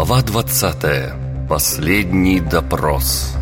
Глава 20. Последний допрос.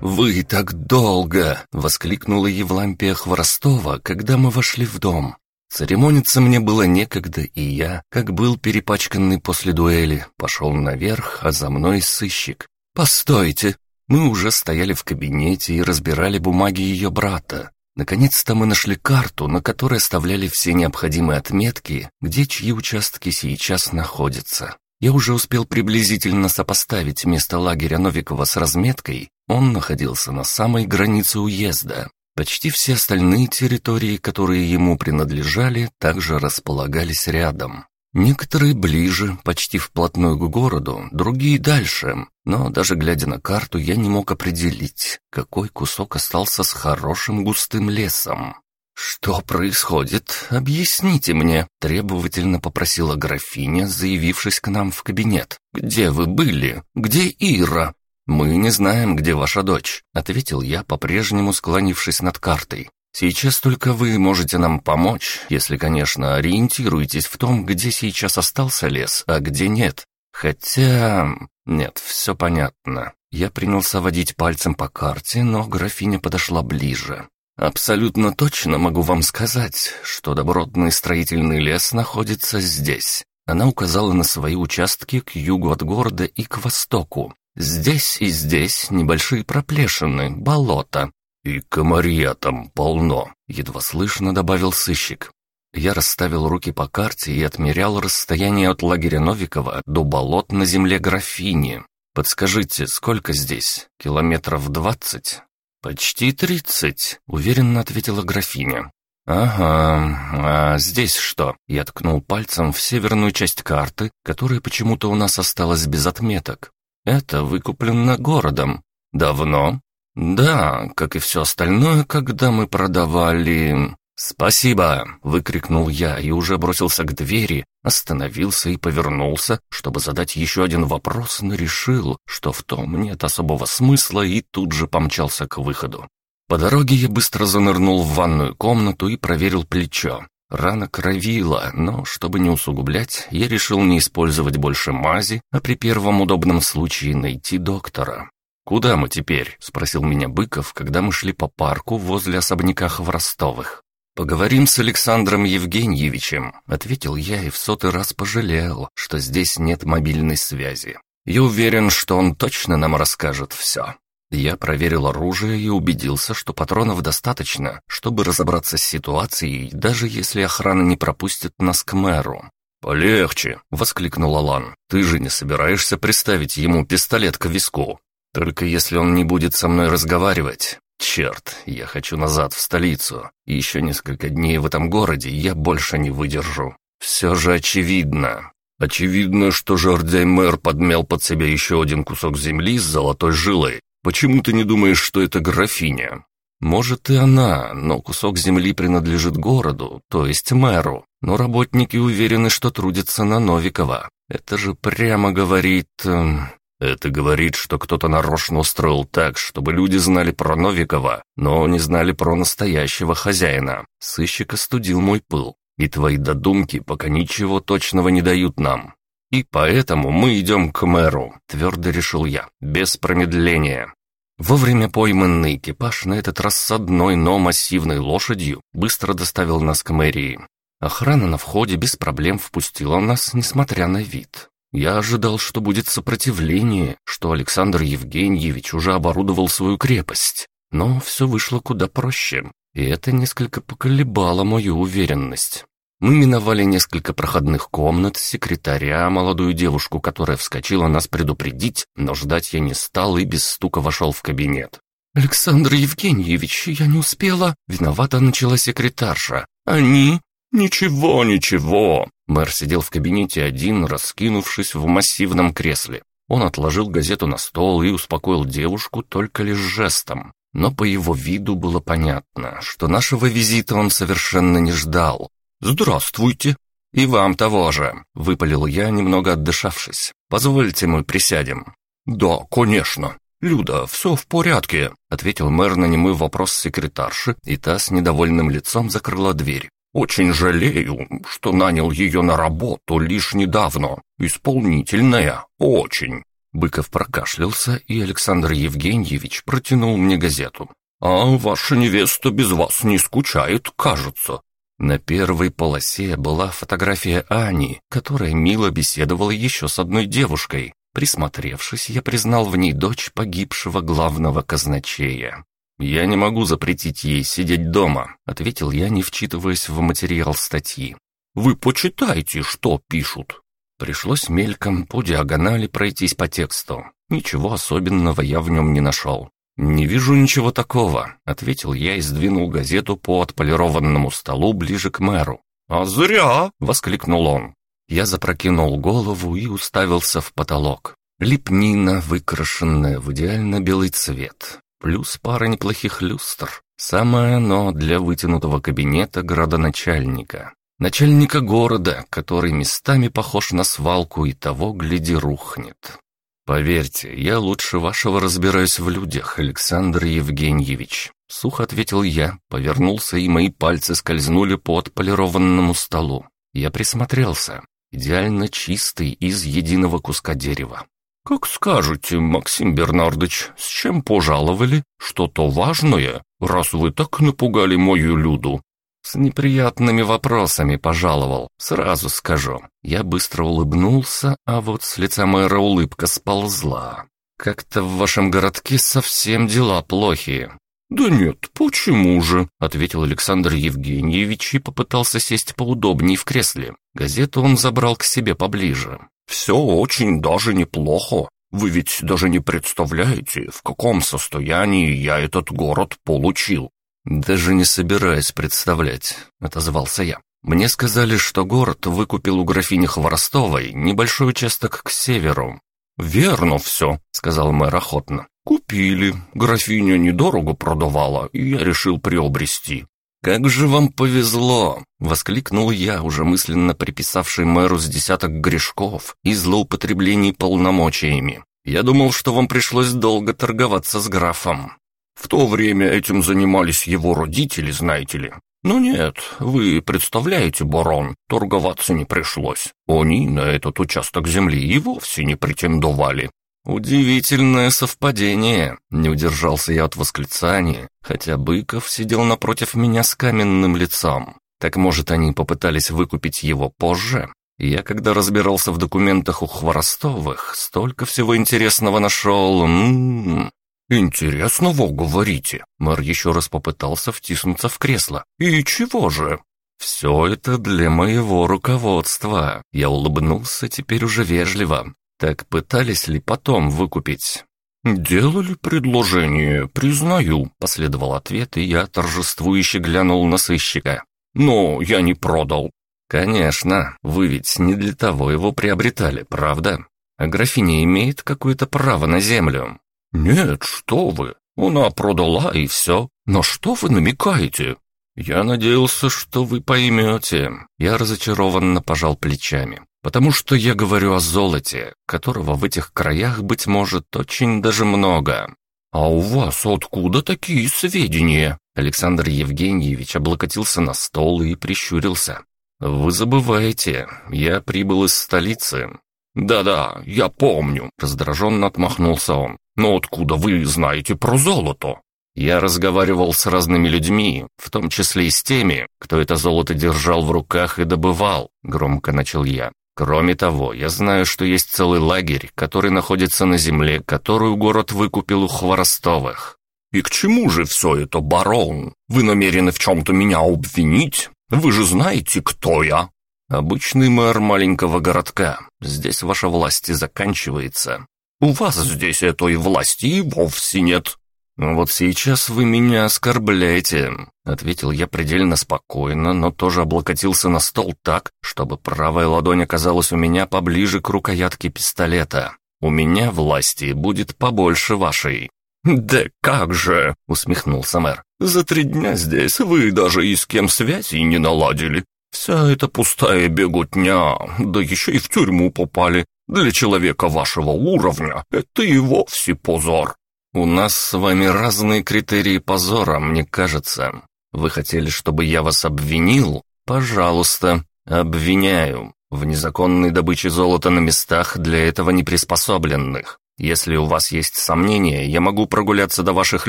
«Вы так долго!» — воскликнула Евлампия Хворостова, когда мы вошли в дом. Церемониться мне было некогда, и я, как был перепачканный после дуэли, пошел наверх, а за мной сыщик. «Постойте!» Мы уже стояли в кабинете и разбирали бумаги ее брата. Наконец-то мы нашли карту, на которой оставляли все необходимые отметки, где чьи участки сейчас находятся. Я уже успел приблизительно сопоставить место лагеря Новикова с разметкой. Он находился на самой границе уезда. Почти все остальные территории, которые ему принадлежали, также располагались рядом. Некоторые ближе, почти вплотную к городу, другие дальше, но даже глядя на карту, я не мог определить, какой кусок остался с хорошим густым лесом. «Что происходит? Объясните мне», — требовательно попросила графиня, заявившись к нам в кабинет. «Где вы были? Где Ира?» «Мы не знаем, где ваша дочь», — ответил я, по-прежнему склонившись над картой. Сейчас только вы можете нам помочь, если, конечно, ориентируетесь в том, где сейчас остался лес, а где нет. Хотя... Нет, все понятно. Я принялся водить пальцем по карте, но графиня подошла ближе. Абсолютно точно могу вам сказать, что добротный строительный лес находится здесь. Она указала на свои участки к югу от города и к востоку. Здесь и здесь небольшие проплешины, болота, «И комарья там полно», — едва слышно добавил сыщик. Я расставил руки по карте и отмерял расстояние от лагеря Новикова до болот на земле Графини. «Подскажите, сколько здесь? Километров двадцать?» «Почти тридцать», — уверенно ответила графиня. «Ага, а здесь что?» Я ткнул пальцем в северную часть карты, которая почему-то у нас осталась без отметок. «Это выкуплено городом. Давно?» «Да, как и все остальное, когда мы продавали...» «Спасибо!» — выкрикнул я и уже бросился к двери, остановился и повернулся, чтобы задать еще один вопрос, но решил, что в том нет особого смысла и тут же помчался к выходу. По дороге я быстро занырнул в ванную комнату и проверил плечо. Рана кровила, но, чтобы не усугублять, я решил не использовать больше мази, а при первом удобном случае найти доктора. «Куда мы теперь?» — спросил меня Быков, когда мы шли по парку возле особняка Хворостовых. «Поговорим с Александром Евгеньевичем», — ответил я и в сотый раз пожалел, что здесь нет мобильной связи. Я уверен, что он точно нам расскажет все. Я проверил оружие и убедился, что патронов достаточно, чтобы разобраться с ситуацией, даже если охрана не пропустит нас к мэру. «Полегче!» — воскликнул Алан. «Ты же не собираешься приставить ему пистолет к виску?» Только если он не будет со мной разговаривать. Черт, я хочу назад, в столицу. И еще несколько дней в этом городе я больше не выдержу. Все же очевидно. Очевидно, что Жордяй-мэр подмял под себя еще один кусок земли с золотой жилой. Почему ты не думаешь, что это графиня? Может и она, но кусок земли принадлежит городу, то есть мэру. Но работники уверены, что трудятся на Новикова. Это же прямо говорит... Эм, это говорит, что кто-то нарочно устроил так, чтобы люди знали про Новикова, но не знали про настоящего хозяина. Сыщик остудил мой пыл, и твои додумки пока ничего точного не дают нам. И поэтому мы идем к мэру, твердо решил я, без промедления. Вовремя пойманный экипаж, на этот раз с одной, но массивной лошадью, быстро доставил нас к мэрии. Охрана на входе без проблем впустила нас, несмотря на вид. Я ожидал, что будет сопротивление, что Александр Евгеньевич уже оборудовал свою крепость. Но все вышло куда проще, и это несколько поколебало мою уверенность. Мы миновали несколько проходных комнат, секретаря, молодую девушку, которая вскочила нас предупредить, но ждать я не стал и без стука вошел в кабинет. «Александр Евгеньевич, я не успела...» Виновата начала секретарша. «Они...» «Ничего, ничего. Мэр сидел в кабинете один, раскинувшись в массивном кресле. Он отложил газету на стол и успокоил девушку только лишь жестом. Но по его виду было понятно, что нашего визита он совершенно не ждал. «Здравствуйте!» «И вам того же!» — выпалил я, немного отдышавшись. «Позвольте мы присядем». «Да, конечно. Люда, все в порядке», — ответил мэр на немой вопрос секретарши, и та с недовольным лицом закрыла дверь. Очень жалею, что нанял ее на работу лишь недавно. Исполнительная, очень». Быков прокашлялся, и Александр Евгеньевич протянул мне газету. «А ваша невеста без вас не скучает, кажется». На первой полосе была фотография Ани, которая мило беседовала еще с одной девушкой. Присмотревшись, я признал в ней дочь погибшего главного казначея. «Я не могу запретить ей сидеть дома», — ответил я, не вчитываясь в материал статьи. «Вы почитайте, что пишут». Пришлось мельком по диагонали пройтись по тексту. Ничего особенного я в нем не нашел. «Не вижу ничего такого», — ответил я и сдвинул газету по отполированному столу ближе к мэру. «А зря!» — воскликнул он. Я запрокинул голову и уставился в потолок. Лепнина, выкрашенная в идеально белый цвет. Плюс пара неплохих люстр. Самое оно для вытянутого кабинета градоначальника. Начальника города, который местами похож на свалку и того, гляди, рухнет. «Поверьте, я лучше вашего разбираюсь в людях, Александр Евгеньевич», — сухо ответил я, повернулся, и мои пальцы скользнули по отполированному столу. Я присмотрелся. Идеально чистый из единого куска дерева. «Как скажете, Максим Бернардович, с чем пожаловали? Что-то важное, раз вы так напугали мою Люду?» «С неприятными вопросами пожаловал, сразу скажу». Я быстро улыбнулся, а вот с лица мэра улыбка сползла. «Как-то в вашем городке совсем дела плохие». «Да нет, почему же?» — ответил Александр Евгеньевич и попытался сесть поудобнее в кресле. Газету он забрал к себе поближе. «Все очень даже неплохо. Вы ведь даже не представляете, в каком состоянии я этот город получил. «Даже не собираюсь представлять», — отозвался я. «Мне сказали, что город выкупил у графини Хворостовой небольшой участок к северу». «Верно все», — сказал мэр охотно. «Купили. Графиня недорого продавала, и я решил приобрести». «Как же вам повезло!» — воскликнул я, уже мысленно приписавший мэру с десяток грешков и злоупотреблений полномочиями. «Я думал, что вам пришлось долго торговаться с графом». В то время этим занимались его родители, знаете ли. Но нет, вы представляете, барон, торговаться не пришлось. Они на этот участок земли и вовсе не претендовали. «Удивительное совпадение!» — не удержался я от восклицания, хотя Быков сидел напротив меня с каменным лицом. Так может, они попытались выкупить его позже? Я, когда разбирался в документах у Хворостовых, столько всего интересного нашел. М -м -м. «Интересного, говорите?» Мэр еще раз попытался втиснуться в кресло. «И чего же?» «Все это для моего руководства». Я улыбнулся теперь уже вежливо. Так пытались ли потом выкупить? «Делали предложение, признаю», — последовал ответ, и я торжествующе глянул на сыщика. «Но я не продал». «Конечно, вы ведь не для того его приобретали, правда? А графиня имеет какое-то право на землю?» «Нет, что вы! Она продала и все. Но что вы намекаете?» «Я надеялся, что вы поймете». Я разочарованно пожал плечами. «Потому что я говорю о золоте, которого в этих краях, быть может, очень даже много». «А у вас откуда такие сведения?» Александр Евгеньевич облокотился на стол и прищурился. «Вы забываете, я прибыл из столицы». «Да-да, я помню», — раздраженно отмахнулся он. «Но откуда вы знаете про золото?» Я разговаривал с разными людьми, в том числе и с теми, кто это золото держал в руках и добывал, громко начал я. Кроме того, я знаю, что есть целый лагерь, который находится на земле, которую город выкупил у Хворостовых. «И к чему же все это, барон? Вы намерены в чем-то меня обвинить? Вы же знаете, кто я?» «Обычный мэр маленького городка. Здесь ваша власть и заканчивается. У вас здесь этой власти и вовсе нет». «Ну «Вот сейчас вы меня оскорбляете», — ответил я предельно спокойно, но тоже облокотился на стол так, чтобы правая ладонь оказалась у меня поближе к рукоятке пистолета. «У меня власти будет побольше вашей». «Да как же!» — усмехнулся мэр. «За три дня здесь вы даже и с кем связи не наладили. Вся эта пустая беготня, да еще и в тюрьму попали. Для человека вашего уровня это и вовсе позор. У нас с вами разные критерии позора, мне кажется. Вы хотели, чтобы я вас обвинил? Пожалуйста, обвиняю. В незаконной добыче золота на местах для этого не приспособленных. Если у вас есть сомнения, я могу прогуляться до ваших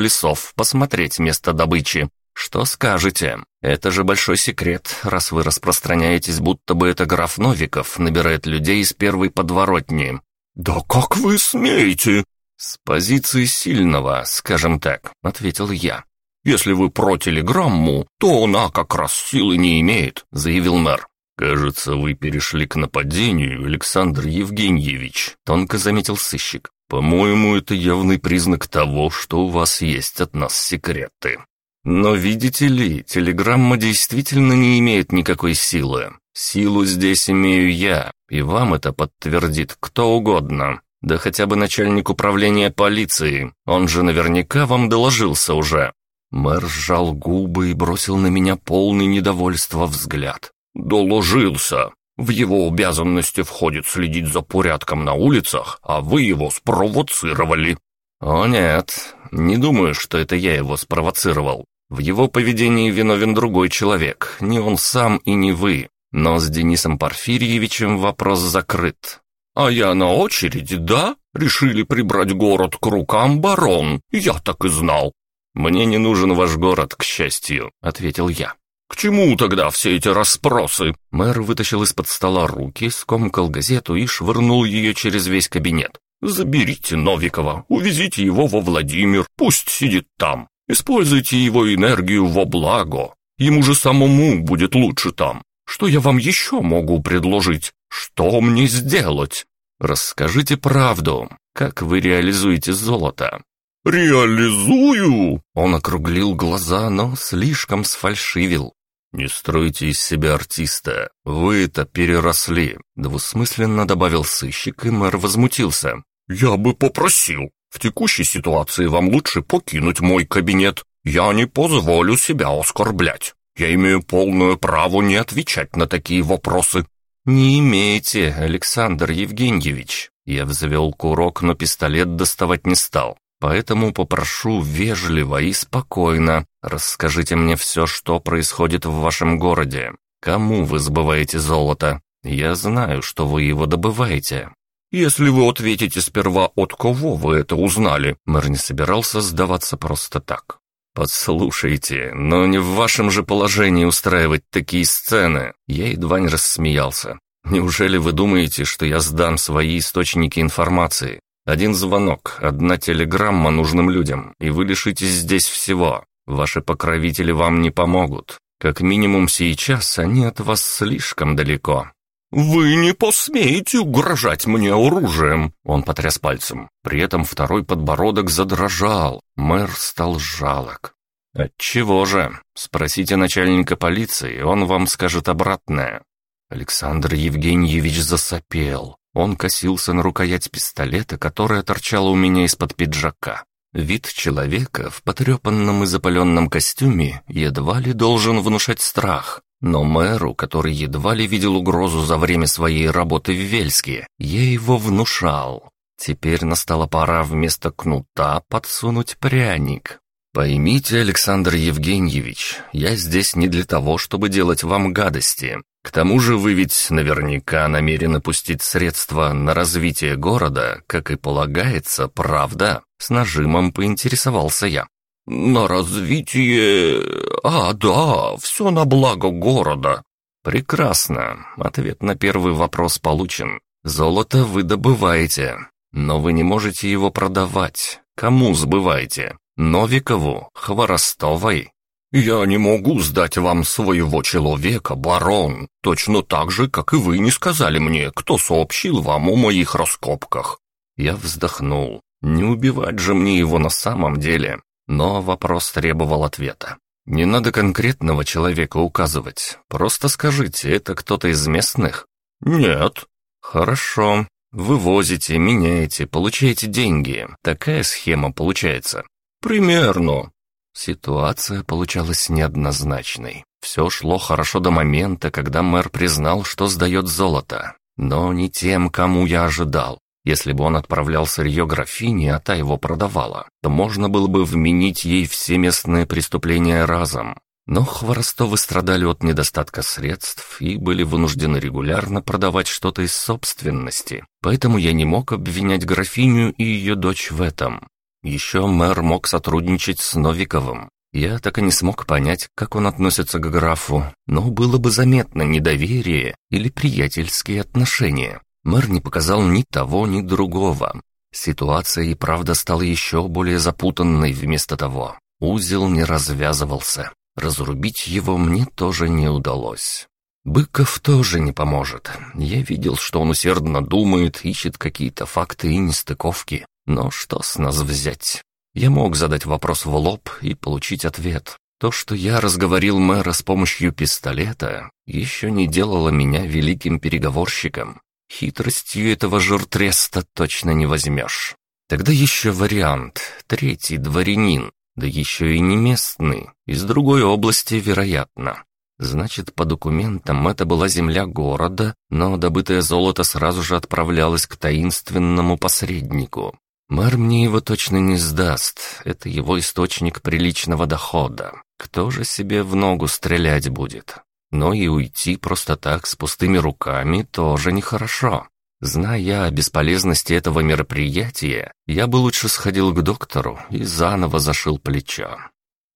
лесов, посмотреть место добычи. Что скажете? Это же большой секрет, раз вы распространяетесь, будто бы это граф Новиков набирает людей из первой подворотни. «Да как вы смеете?» «С позиции сильного, скажем так», — ответил я. «Если вы про телеграмму, то она как раз силы не имеет», — заявил мэр. «Кажется, вы перешли к нападению, Александр Евгеньевич», — тонко заметил сыщик. «По-моему, это явный признак того, что у вас есть от нас секреты. Но видите ли, телеграмма действительно не имеет никакой силы. Силу здесь имею я, и вам это подтвердит кто угодно. Да хотя бы начальник управления полиции, он же наверняка вам доложился уже». Мэр сжал губы и бросил на меня полный недовольства взгляд. «Доложился. В его обязанности входит следить за порядком на улицах, а вы его спровоцировали». «О нет, не думаю, что это я его спровоцировал. В его поведении виновен другой человек, не он сам и не вы. Но с Денисом Порфирьевичем вопрос закрыт. «А я на очереди, да? Решили прибрать город к рукам, барон. Я так и знал». «Мне не нужен ваш город, к счастью», — ответил я. «К чему тогда все эти расспросы?» Мэр вытащил из-под стола руки, скомкал газету и швырнул ее через весь кабинет. «Заберите Новикова, увезите его во Владимир, пусть сидит там. Используйте его энергию во благо. Ему же самому будет лучше там. Что я вам еще могу предложить? Что мне сделать? Расскажите правду. Как вы реализуете золото? «Реализую!» Он округлил глаза, но слишком сфальшивил. «Не стройте из себя артиста. Вы это переросли», — двусмысленно добавил сыщик, и мэр возмутился. «Я бы попросил. В текущей ситуации вам лучше покинуть мой кабинет. Я не позволю себя оскорблять. Я имею полное право не отвечать на такие вопросы». «Не имеете, Александр Евгеньевич». Я взвел курок, но пистолет доставать не стал. Поэтому попрошу вежливо и спокойно. Расскажите мне все, что происходит в вашем городе. Кому вы сбываете золото? Я знаю, что вы его добываете. Если вы ответите сперва, от кого вы это узнали, мэр не собирался сдаваться просто так. «Подслушайте, но не в вашем же положении устраивать такие сцены!» Я едва не рассмеялся. «Неужели вы думаете, что я сдам свои источники информации? Один звонок, одна телеграмма нужным людям, и вы лишитесь здесь всего. Ваши покровители вам не помогут. Как минимум сейчас они от вас слишком далеко. «Вы не посмеете угрожать мне оружием!» Он потряс пальцем. При этом второй подбородок задрожал. Мэр стал жалок. «Отчего же? Спросите начальника полиции, он вам скажет обратное». Александр Евгеньевич засопел. Он косился на рукоять пистолета, которая торчала у меня из-под пиджака. Вид человека в потрепанном и запаленном костюме едва ли должен внушать страх. Но мэру, который едва ли видел угрозу за время своей работы в Вельске, я его внушал. Теперь настала пора вместо кнута подсунуть пряник. Поймите, Александр Евгеньевич, я здесь не для того, чтобы делать вам гадости. К тому же вы ведь наверняка намерены пустить средства на развитие города, как и полагается, правда? С нажимом поинтересовался я. «На развитие... А, да, все на благо города». «Прекрасно. Ответ на первый вопрос получен. Золото вы добываете, но вы не можете его продавать. Кому сбываете? Новикову? Хворостовой?» «Я не могу сдать вам своего человека, барон, точно так же, как и вы не сказали мне, кто сообщил вам о моих раскопках». Я вздохнул. «Не убивать же мне его на самом деле. Но вопрос требовал ответа. Не надо конкретного человека указывать. Просто скажите, это кто-то из местных? Нет. Хорошо. Вывозите, меняете, получаете деньги. Такая схема получается. Примерно. Ситуация получалась неоднозначной. Все шло хорошо до момента, когда мэр признал, что сдает золото. Но не тем, кому я ожидал. Если бы он отправлял сырье графине, а та его продавала, то можно было бы вменить ей все местные преступления разом. Но Хворостовы страдали от недостатка средств и были вынуждены регулярно продавать что-то из собственности, поэтому я не мог обвинять графиню и ее дочь в этом. Еще мэр мог сотрудничать с Новиковым. Я так и не смог понять, как он относится к графу, но было бы заметно недоверие или приятельские отношения. Мэр не показал ни того, ни другого. Ситуация и правда стала еще более запутанной вместо того. Узел не развязывался. Разрубить его мне тоже не удалось. Быков тоже не поможет. Я видел, что он усердно думает, ищет какие-то факты и нестыковки. Но что с нас взять? Я мог задать вопрос в лоб и получить ответ. То, что я разговорил мэра с помощью пистолета, еще не делало меня великим переговорщиком. Хитростью этого жиртреста точно не возьмешь. Тогда еще вариант. Третий дворянин. Да еще и не местный, из другой области, вероятно. Значит, по документам это была земля города, но добытое золото сразу же отправлялось к таинственному посреднику. Мэр мне его точно не сдаст, это его источник приличного дохода. Кто же себе в ногу стрелять будет? Но и уйти просто так с пустыми руками тоже нехорошо. Зная о бесполезности этого мероприятия, я бы лучше сходил к доктору и заново зашил плечо.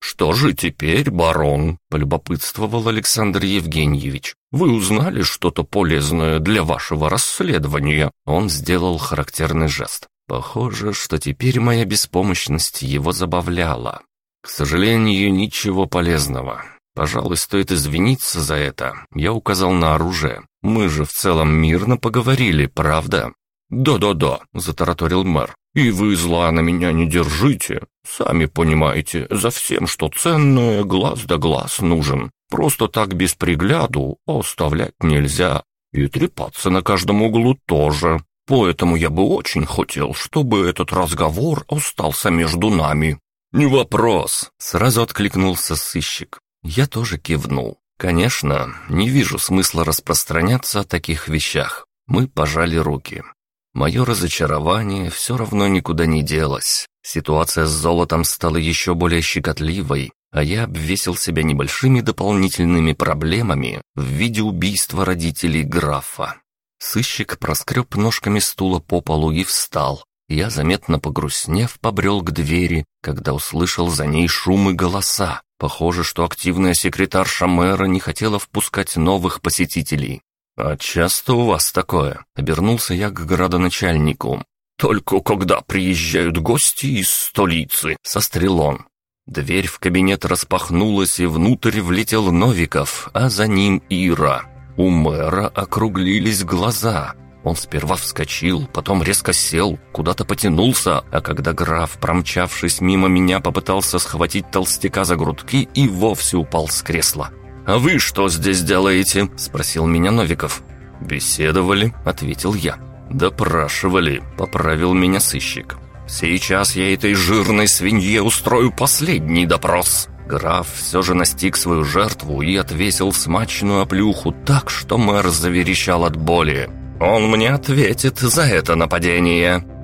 «Что же теперь, барон?» — полюбопытствовал Александр Евгеньевич. «Вы узнали что-то полезное для вашего расследования?» Он сделал характерный жест. Похоже, что теперь моя беспомощность его забавляла. К сожалению, ничего полезного. Пожалуй, стоит извиниться за это. Я указал на оружие. Мы же в целом мирно поговорили, правда? «Да-да-да», — затараторил мэр. «И вы зла на меня не держите. Сами понимаете, за всем, что ценное, глаз да глаз нужен. Просто так без пригляду оставлять нельзя. И трепаться на каждом углу тоже. Поэтому я бы очень хотел, чтобы этот разговор остался между нами». «Не вопрос», — сразу откликнулся сыщик. Я тоже кивнул. Конечно, не вижу смысла распространяться о таких вещах. Мы пожали руки. Мое разочарование все равно никуда не делось. Ситуация с золотом стала еще более щекотливой, а я обвесил себя небольшими дополнительными проблемами в виде убийства родителей графа. Сыщик проскреб ножками стула по полу и встал. Я, заметно погрустнев, побрел к двери, когда услышал за ней шум и голоса. Похоже, что активная секретарша мэра не хотела впускать новых посетителей. «А часто у вас такое?» — обернулся я к градоначальнику. «Только когда приезжают гости из столицы», — сострил он. Дверь в кабинет распахнулась, и внутрь влетел Новиков, а за ним Ира. У мэра округлились глаза. Он сперва вскочил, потом резко сел, куда-то потянулся, а когда граф, промчавшись мимо меня, попытался схватить толстяка за грудки и вовсе упал с кресла. «А вы что здесь делаете?» – спросил меня Новиков. «Беседовали», – ответил я. «Допрашивали», – поправил меня сыщик. «Сейчас я этой жирной свинье устрою последний допрос». Граф все же настиг свою жертву и отвесил смачную оплюху так, что мэр заверещал от боли. «Он мне ответит за это нападение!»